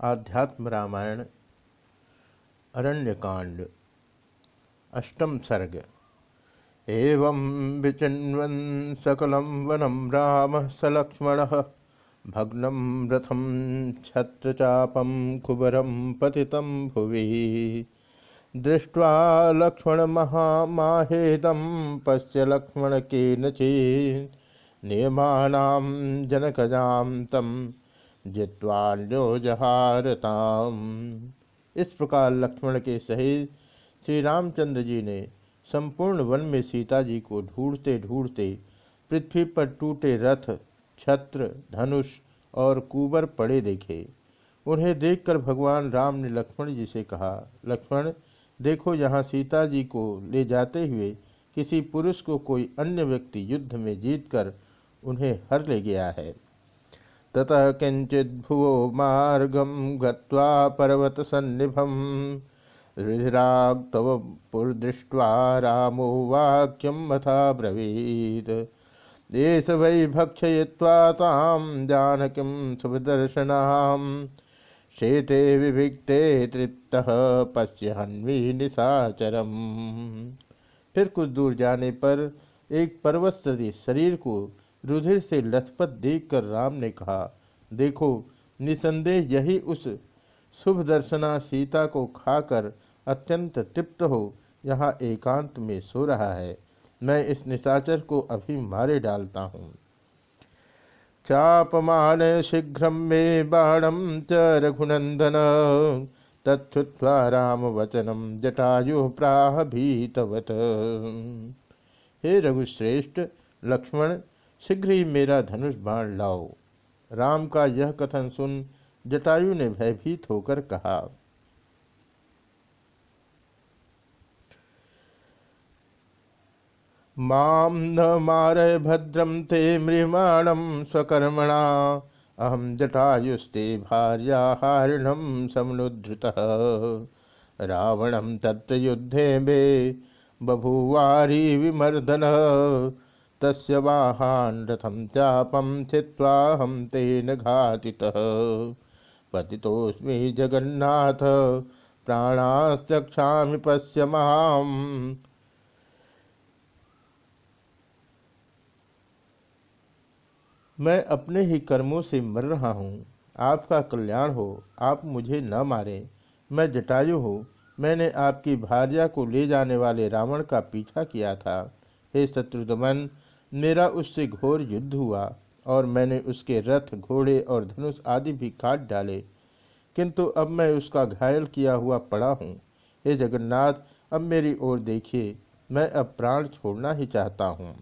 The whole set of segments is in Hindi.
आध्यात्म रामायण, अरण्यकांड, अष्टम सर्ग। एवं विचिन्वन सकलं वनम राम स लक्ष्मण भग्नं रथम छत्रचापं कुबरं पतितं भुवि। दृष्ट्वा लक्ष्मणमहामाहेदं पश्य लक्ष्मणकेनचित् नियमानां जनकजां तं जित्वान्यो जहारताम इस प्रकार लक्ष्मण के सहित श्री रामचंद्र जी ने संपूर्ण वन में सीता जी को ढूंढते ढूंढते पृथ्वी पर टूटे रथ, छत्र, धनुष और कुबर पड़े देखे। उन्हें देखकर भगवान राम ने लक्ष्मण जी से कहा, लक्ष्मण, देखो यहाँ सीता जी को ले जाते हुए किसी पुरुष को कोई अन्य व्यक्ति युद्ध में जीतकर उन्हें हर ले गया है। ततः किंचिद्भुवो मार्गम गत्वा पर्वतसन्निभं रुधिराक्तव पुरदृष्ट्वा रामो वाक्यं मथा ब्रवीत्। एष वै भक्षयित्वा तां जानकीं शुभदर्शनां शेते विभिक्ते तृप्तः पश्य हन्वी निशाचरम फिर कुछ दूर जाने पर एक पर्वत सदृश शरीर को रुधिर से लथपथ देखकर राम ने कहा, देखो, निसंदेह यही उस शुभ दर्शना सीता को खाकर अत्यंत तृप्त हो। यहाँ एकांत में सो रहा है। मैं इस निशाचर को अभी मारे डालता हूँ। चापमान शीघ्र मे बाणम च रघुनंदन। तत्वा राम वचनम जटायु प्राह भीतवत। हे रघुश्रेष्ठ, लक्ष्मण शीघ्र ही मेरा धनुष बाण लाओ। राम का यह कथन सुन जटायु ने भयभीत होकर कहा, माम न मारय भद्रम ते मृमाणम स्वकर्मणा अहम जटायुस्ते भार्याहारिणम समनुद्धृत रावणम तत्युद्धे मे बभुवारी विमर्दन तस्य वाहान रथम चापम छिवा हम तेन घातितः। पतितोस्मि जगन्नाथ प्राणास्यक्षा पश्य मैं अपने ही कर्मों से मर रहा हूँ। आपका कल्याण हो, आप मुझे न मारें। मैं जटायु हूँ। मैंने आपकी भार्या को ले जाने वाले रावण का पीछा किया था। हे शत्रुदमन मेरा उससे घोर युद्ध हुआ और मैंने उसके रथ, घोड़े और धनुष आदि भी काट डाले। किंतु अब मैं उसका घायल किया हुआ पड़ा हूँ। हे जगन्नाथ, अब मेरी ओर देखिए, मैं अब प्राण छोड़ना ही चाहता हूँ।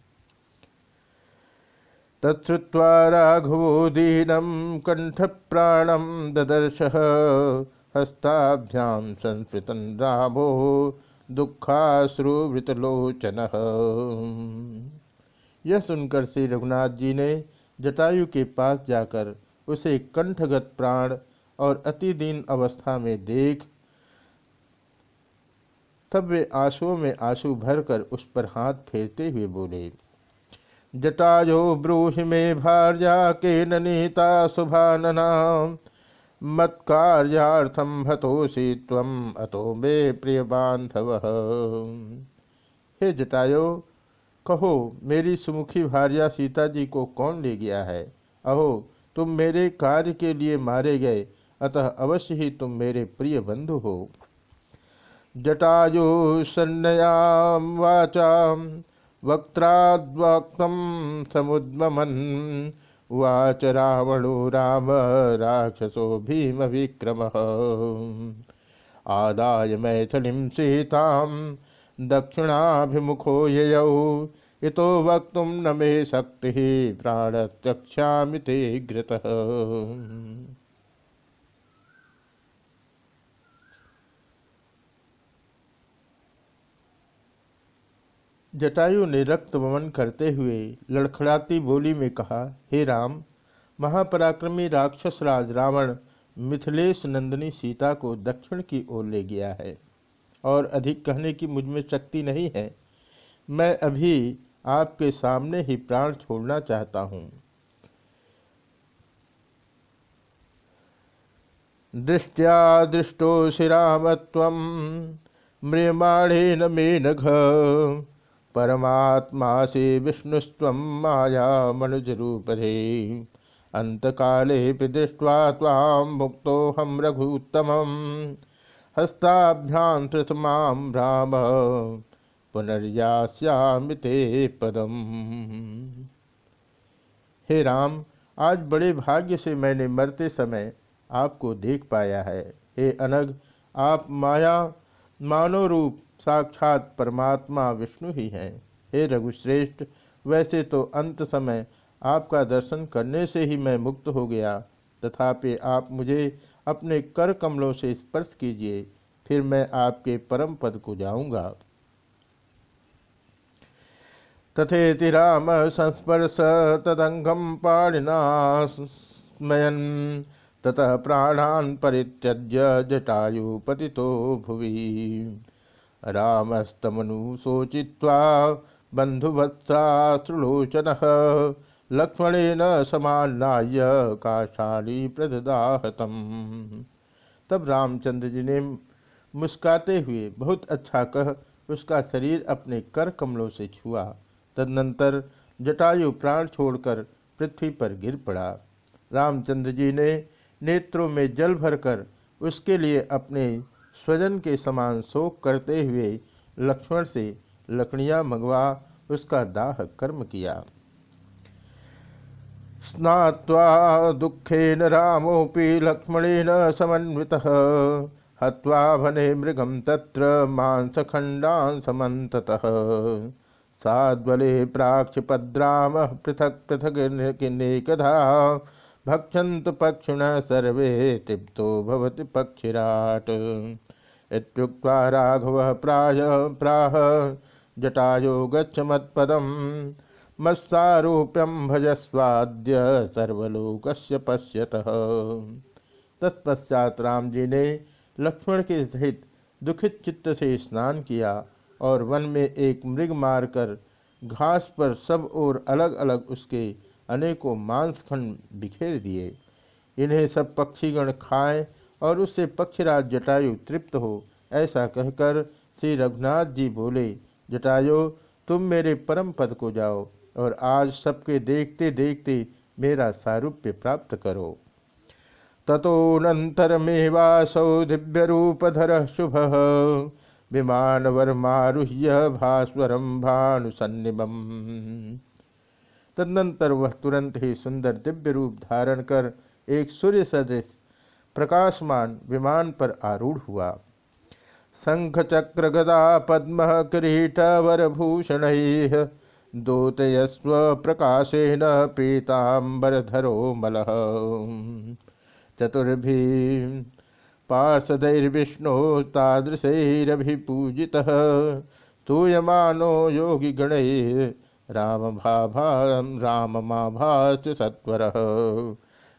तत्वा राघवो दीनम कंठ प्राणम ददर्श हस्ताभ्याम संस्कृतन रामो दुखाश्रुवृतलोचन। यह सुनकर श्री रघुनाथ जी ने जटायु के पास जाकर उसे कंठगत प्राण और अति दीन अवस्था में देख, तब वे आंसुओं में आँसू भरकर उस पर हाथ फेरते हुए बोले, जटायो ब्रूहि में भार्या के नीता शुभानना मत कार्यार्थम भतोषि तम अतो मे प्रिय बांधव हे जटायो कहो, मेरी सुमुखी भार्या सीता जी को कौन ले गया है? अहो, तुम मेरे कार्य के लिए मारे गए, अतः अवश्य ही तुम मेरे प्रिय बंधु हो। जटायु सन्नयाम वाचाम, वक्त्राद्वक्तम समुद्मन उवाच रावणो राम राक्षसो भीम विक्रम। आदाय मैथिलीं सीतां दक्षिणाभिमुखो ययौ। इतो वक्त न मे शक्ति प्राणत्यक्षामि ते घृत। जटायु ने रक्त वमन करते हुए लड़खड़ाती बोली में कहा, हे राम, महापराक्रमी राक्षसराज रावण मिथिलेश नंदिनी सीता को दक्षिण की ओर ले गया है। और अधिक कहने की मुझमें शक्ति नहीं है। मैं अभी आपके सामने ही प्राण छोड़ना चाहता हूँ। दृष्टिया दृष्टो दृष्टोऽसि राम त्वं म्रियमाणेन मेनघ परमात्मासि विष्णुस्त्वं माया मनुजरूपधे अंतकाले दृष्ट्वा तां मुक्तोऽहं रघुत्तमम्। हस्ताभ्यां प्रथमां राम पुनर्यास्यामि पदम। हे राम, आज बड़े भाग्य से मैंने मरते समय आपको देख पाया है। हे अनग आप माया मानव रूप साक्षात परमात्मा विष्णु ही हैं। हे रघुश्रेष्ठ, वैसे तो अंत समय आपका दर्शन करने से ही मैं मुक्त हो गया। तथापि आप मुझे अपने कर कमलों से स्पर्श कीजिए, फिर मैं आपके परम पद को जाऊँगा। तथेति राम संस्पर्श तदंगम पाणिना ततः प्राणान् परित्यज्य जटायु पतितो भुवि। रामस्तमनु शोचित्वा बंधुवत्साश्रुलोचन लक्ष्मणेन समान्नाय काशाली प्रददाहतम। तब रामचंद्र जी ने मुस्काते हुए बहुत अच्छा कह, उसका शरीर अपने कर कमलों से छुआ। तदनंतर जटायु प्राण छोड़कर पृथ्वी पर गिर पड़ा। रामचंद्र जी ने नेत्रों में जल भरकर उसके लिए अपने स्वजन के समान शोक करते हुए लक्ष्मण से लकड़ियाँ मंगवा, उसका दाह कर्म किया। स्नात्वा दुखेन रामोपि लक्ष्मणेन समन्वितः। हत्वा भने मृगम तत्र मांसखंडान समन्ततः। साद्वले प्राक्षिपद्राम पृथक पृथक किन्नेकधा भक्षन्तु पक्षिण सर्वे तिप्तो भवति पक्षिराट। इत्युक्त्वा राघवः प्राय प्राह। जटायो गच्छ मत्पदम् मत्सारूप्यम भजस्वाद्य सर्वलोकस्य पश्यतः। तत्पश्चात राम जी ने लक्ष्मण के सहित दुखित चित्त से स्नान किया और वन में एक मृग मारकर घास पर सब और अलग अलग उसके अनेकों मांसखंड बिखेर दिए। इन्हें सब पक्षीगण खाएँ और उससे पक्षराज जटायु तृप्त हो, ऐसा कहकर श्री रघुनाथ जी बोले, जटायु, तुम मेरे परम पद को जाओ। और आज सबके देखते देखते मेरा सारूप्य प्राप्त करो। ततोऽनन्तरमेवासौ दिव्यरूपधर शुभ। विमानवर्मारुह्य भास्वरम भानुसन्निमम्। तदनंतर वह तुरंत ही सुंदर दिव्य रूप धारण कर एक सूर्य सदृश प्रकाशमान विमान पर आरूढ़ हुआ। शंख चक्र गदा पद्म किरीट वरभूषण दोतयस्व प्रकाशेन पीतांबरधरो मलः। चतुर्भि पार्षदैर्विष्णु तादृशैरभिपूजितः स्तूयमानो योगी गण राम सत्वर।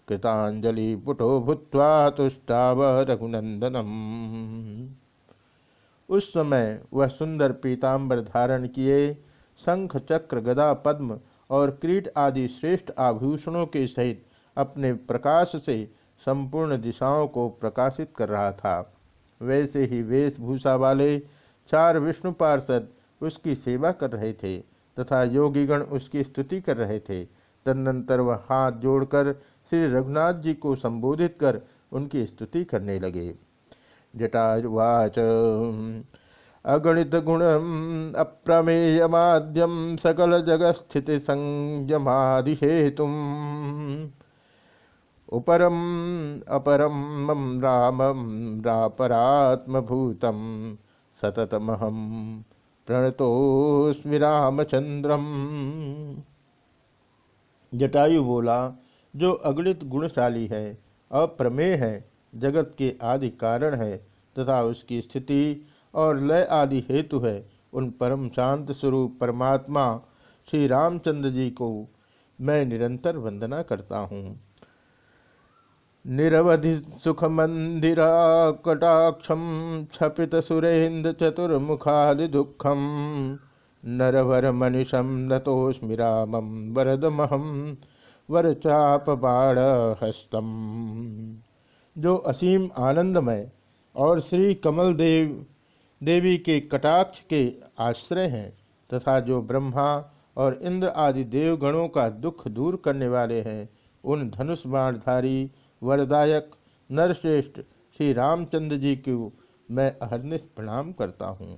कृतांजलि पुटो भूत्वा तुष्टाव रघुनंदनम उस समय वह सुंदर पीताम्बर धारण किए शंख, चक्र, गदा, पद्म और क्रीट आदि श्रेष्ठ आभूषणों के सहित अपने प्रकाश से संपूर्ण दिशाओं को प्रकाशित कर रहा था। वैसे ही वेशभूषा वाले चार विष्णु पार्षद उसकी सेवा कर रहे थे तथा योगीगण उसकी स्तुति कर रहे थे। तदनंतर वह हाथ जोड़कर श्री रघुनाथ जी को संबोधित कर उनकी स्तुति करने लगे। जटावाच अगणित गुण अप्रमेयमाद्यम सकल जगस्थित संयमादि हेतु उपरम अपरम रामम रापरात्मभूतम सततमहम प्रणतोस्मि रामचंद्रम जटायु बोला, जो अगणित गुणशाली है, अप्रमेय है, जगत के आदि कारण है, तथा उसकी स्थिति और लय आदि हेतु है। उन परम शांत स्वरूप परमात्मा श्री रामचंद्र जी को मैं निरंतर वंदना करता हूँ। निरवधि सुख मंदिरा कटाक्षम छपित सुरेन्द्र चतुर्मुखादि दुखम नरवर मनिषम नतोस्मि रामम वरदमहम वरचाप बाण हस्तम जो असीम आनंदमय और श्री कमल देव देवी के कटाक्ष के आश्रय हैं तथा जो ब्रह्मा और इंद्र आदि देवगणों का दुख दूर करने वाले हैं, उन धनुष बाणधारी, वरदायक, नरश्रेष्ठ श्री रामचंद्र जी को मैं अहरनिश प्रणाम करता हूँ।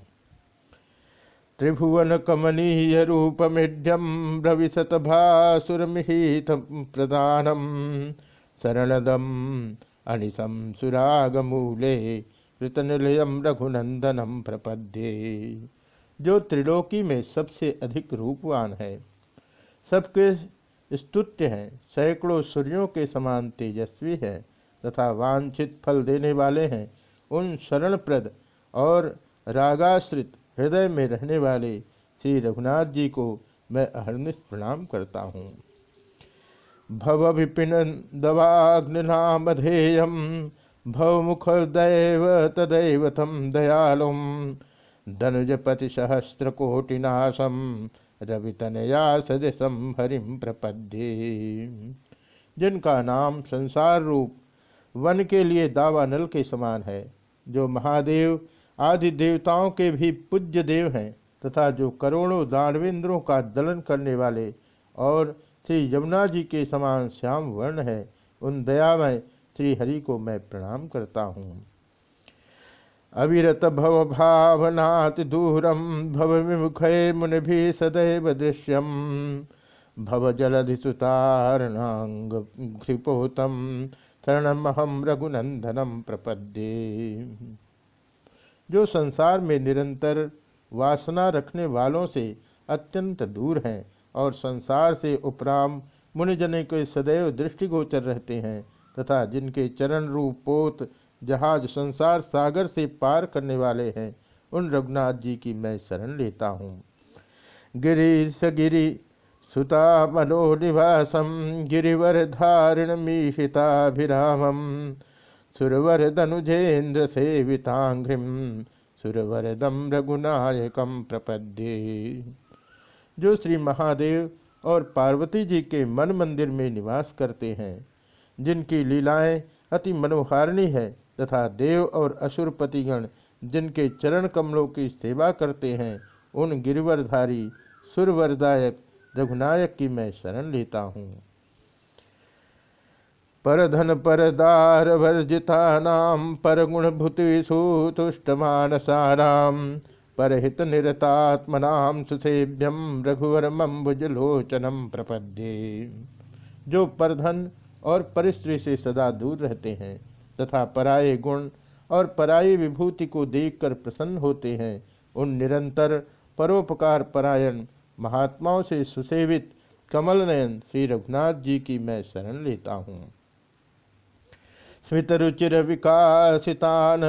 त्रिभुवन कमनीय रूपमिड्यम रविशत भासुरमिहित प्रदानम शरणदम अनिशम सुरागमूले कृतनिलयम रघुनंदनम प्रपद्ये। जो त्रिलोकी में सबसे अधिक रूपवान है, सबके स्तुत्य हैं, सैकड़ों सूर्यों के समान तेजस्वी है, तथा वांछित फल देने वाले हैं, उन शरणप्रद और रागाश्रित हृदय में रहने वाले श्री रघुनाथ जी को मैं अहरनिश प्रणाम करता हूँ। भव विपिन दवाग्निनामधेयम भवमुख दैव तदैव तम दयालुम धनुजपति सहस्र कोटिनाशम रवितनया सदसम हरिम प्रपद्ये। जिनका नाम संसार रूप, वन के लिए दावानल के समान है, जो महादेव, आदि देवताओं के भी पूज्य देव हैं, तथा जो करोड़ों दानवेंद्रों का दलन करने वाले और श्री यमुना जी के समान श्याम वर्ण है, उन दयामय श्री हरि को मैं प्रणाम करता हूँ। अविरत भव भावनाति दूरम भव विमुख मुनि भी सदैव दृश्यम भव जलधिसुतारणांग क्षिपोतम शरणमहम रघुनंदनम प्रपद्ये। जो संसार में निरंतर वासना रखने वालों से अत्यंत दूर हैं और संसार से उपराम मुनिजन के सदैव दृष्टिगोचर रहते हैं तथा जिनके चरण रूप पोत जहाज़ संसार सागर से पार करने वाले हैं, उन रघुनाथ जी की मैं शरण लेता हूँ। गिरी सगिरी सुता मनोनिवासम गिरिवर धारिण मीहिताभिरामम। सुरवर धनुजेन्द्र सेवितांघ्रिम सुरवरदम रघुनायकम प्रपद्ये। जो श्री महादेव और पार्वती जी के मन मंदिर में निवास करते हैं जिनकी लीलाएँ अति मनोहारिणी है तथा देव और असुरपतिगण जिनके चरण कमलों की सेवा करते हैं, उन गिरिवरधारी सुरवरदायक रघुनायक की मैं शरण लेता हूँ। परधन परदार वर्जिता नाम पर गुण भूतिषु तुष्टमानसाराम परहित निरतात्मनाम सुसेभ्यम रघुवर मम्बुजलोचनम प्रपद्ये। जो परधन और परिस्त्री से सदा दूर रहते हैं, तथा पराये गुण और पराई विभूति को देखकर प्रसन्न होते हैं। उन निरंतर परोपकार परायण, महात्माओं से सुसेवित कमल नयन श्री रघुनाथ जी की मैं शरण लेता हूँ। स्मित रुचिर विकासितान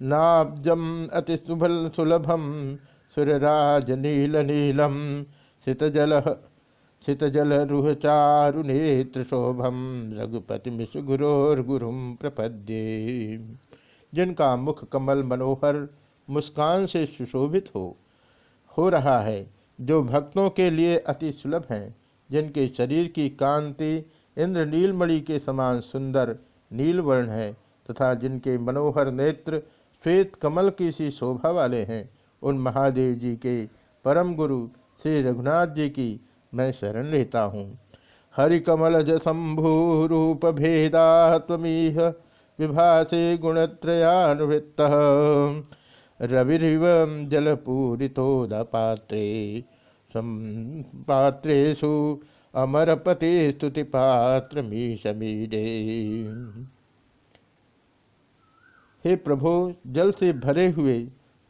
नाब्जम अति सुभल सुलभम, सुरराज नील नीलम, सितजल सितजल रुह चारु नेत्र शोभम रघुपति मिश गुरोर्गुरुम प्रपद्ये। जिनका मुख कमल मनोहर, मुस्कान से सुशोभित हो हो रहा है, जो भक्तों के लिए अति सुलभ हैं, जिनके शरीर की कांति इंद्र नीलमणि के समान सुंदर, नीलवर्ण है, तथा जिनके मनोहर नेत्र श्वेत कमल की सी शोभा वाले हैं, उन महादेव जी के परम गुरु श्री रघुनाथ जी की मैं शरण लेता हूँ। हरि कमल शंभु रूप भेदात्मीह विभासे गुणत्रयानुवृत्त। रविव जलपूरितोदपात्रे पात्रेशु अमरपति स्तुति पात्र हे प्रभु, जल से भरे हुए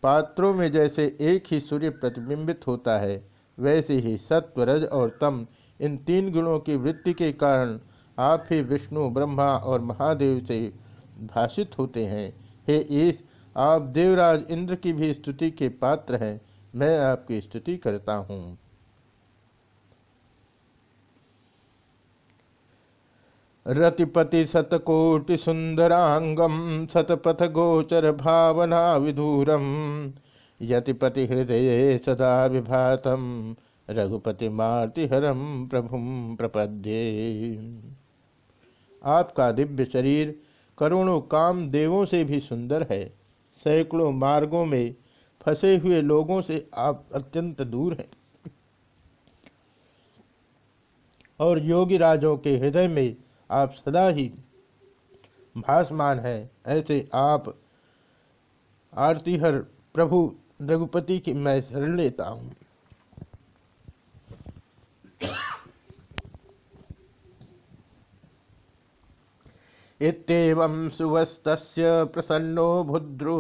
पात्रों में जैसे एक ही सूर्य प्रतिबिंबित होता है वैसे ही सत्व रज और तम, इन तीन गुणों की वृत्ति के कारण आप ही विष्णु, ब्रह्मा और महादेव से भाषित होते हैं। हे ईश, आप देवराज इंद्र की भी स्तुति के पात्र हैं। मैं आपकी स्तुति करता हूँ। रतिपति सतकोटि सुंदरांगम, सतपथ गोचर भावना विधूरम। यतिपति हृदय सदा विभातम रघुपति मार्तिहरम प्रभुम प्रपद्ये। आपका दिव्य शरीर करोड़ों काम देवों से भी सुंदर है। सैकड़ों मार्गों में फंसे हुए लोगों से आप अत्यंत दूर हैं। और योगी राजों के हृदय में आप सदा ही भासमान है। ऐसे आप आरती हर प्रभु रघुपति की मैं शरण लेता हूँ। इतम सुवस्त प्रसन्नो भुद्रु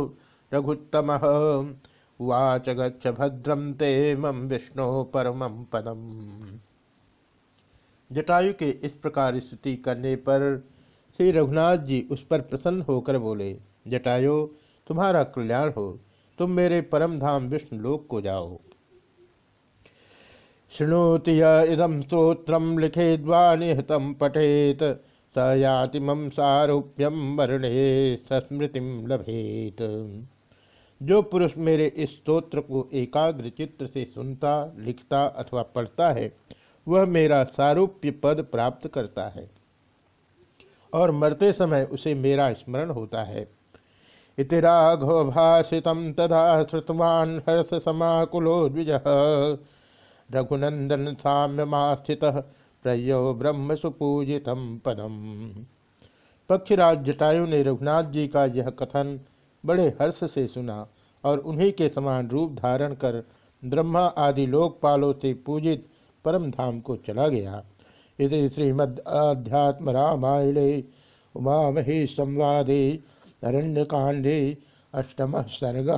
रघुत्तम उवाच गच्छ भद्रम ते मम विष्णु परम पदम। जटायु के इस प्रकार स्तुति करने पर श्री रघुनाथ जी उस पर प्रसन्न होकर बोले, जटायु, तुम्हारा कल्याण हो। तुम मेरे परम धाम विष्णु लोक को जाओ। शृणोति इदम स्त्रोत्र लिखेद्वा निहतम पठेत, स याति मम सारूप्यम वर्णे सस्मृति लभेत। जो पुरुष मेरे इस स्तोत्र को एकाग्र चित्र से सुनता, लिखता अथवा पढ़ता है, वह मेरा सारूप्य पद प्राप्त करता है और मरते समय उसे मेरा स्मरण होता है। इति राघव भाषित तथा श्रुतवान हर्ष समाकुलो द्विज। रघुनंदन साम्यमास्थित प्रयो ब्रह्म सुपूजित पदम। पक्षराज जटायु ने रघुनाथ जी का यह कथन बड़े हर्ष से सुना और उन्हीं के समान रूप धारण कर ब्रह्मा आदि लोकपालों से पूजित परम धाम को चला गया। इस श्रीमद आध्यात्म रामायणे उमा मही संवादे। अरण्यकांडे अष्टम सर्ग।